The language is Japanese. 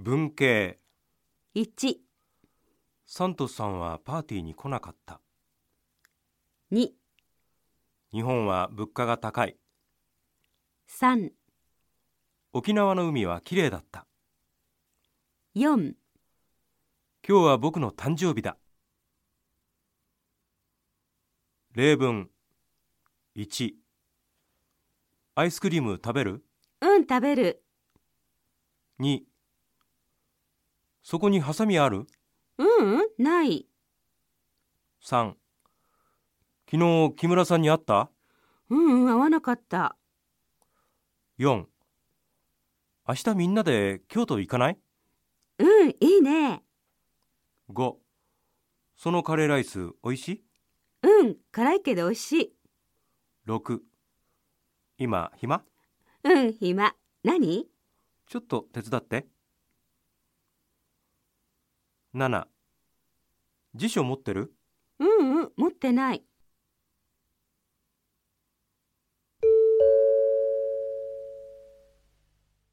文系。1、サントスさんはパーティーに来なかった。2、日本は物価が高い。3、沖縄の海はきれいだった。4今日は僕の誕生日だ。例文。1アイスクリーム食べる？うん食べる ?2 そこにハサミある？ううんない。3昨日木村さんに会った？うんうん合わなかった ?4 明日みんなで京都行かない？うんいいね ?5 そのカレーライスおいしい？うん辛いけど美味しい ?6 今暇？うん暇。何？ちょっと手伝って7辞書持ってる？うんうん持ってない。